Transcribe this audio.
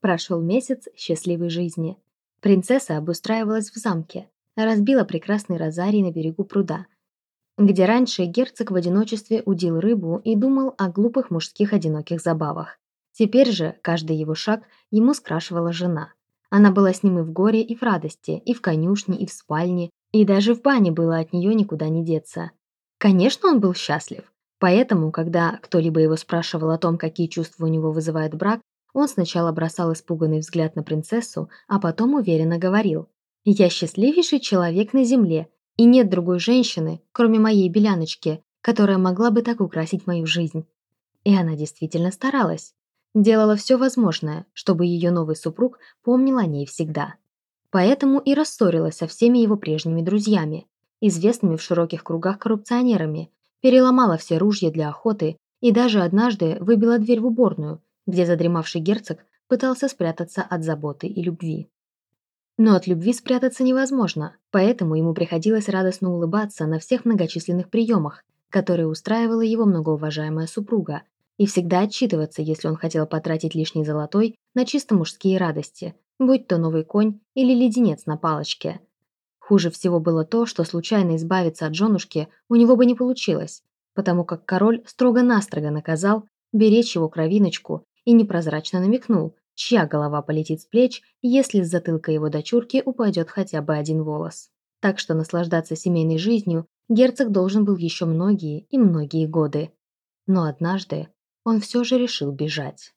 Прошел месяц счастливой жизни. Принцесса обустраивалась в замке, разбила прекрасный розарий на берегу пруда, где раньше герцог в одиночестве удил рыбу и думал о глупых мужских одиноких забавах. Теперь же каждый его шаг ему скрашивала жена. Она была с ним и в горе, и в радости, и в конюшне, и в спальне, и даже в бане было от нее никуда не деться. Конечно, он был счастлив. Поэтому, когда кто-либо его спрашивал о том, какие чувства у него вызывает брак, он сначала бросал испуганный взгляд на принцессу, а потом уверенно говорил «Я счастливейший человек на земле, и нет другой женщины, кроме моей беляночки, которая могла бы так украсить мою жизнь». И она действительно старалась. Делала все возможное, чтобы ее новый супруг помнил о ней всегда. Поэтому и рассорилась со всеми его прежними друзьями, известными в широких кругах коррупционерами, переломала все ружья для охоты и даже однажды выбила дверь в уборную, где задремавший герцог пытался спрятаться от заботы и любви. Но от любви спрятаться невозможно, поэтому ему приходилось радостно улыбаться на всех многочисленных приемах, которые устраивала его многоуважаемая супруга, и всегда отчитываться, если он хотел потратить лишний золотой на чисто мужские радости, будь то новый конь или леденец на палочке. Хуже всего было то, что случайно избавиться от женушки у него бы не получилось, потому как король строго-настрого наказал беречь его кровиночку и непрозрачно намекнул, чья голова полетит с плеч, если с затылка его дочурки упадет хотя бы один волос. Так что наслаждаться семейной жизнью герцог должен был еще многие и многие годы. Но однажды он все же решил бежать.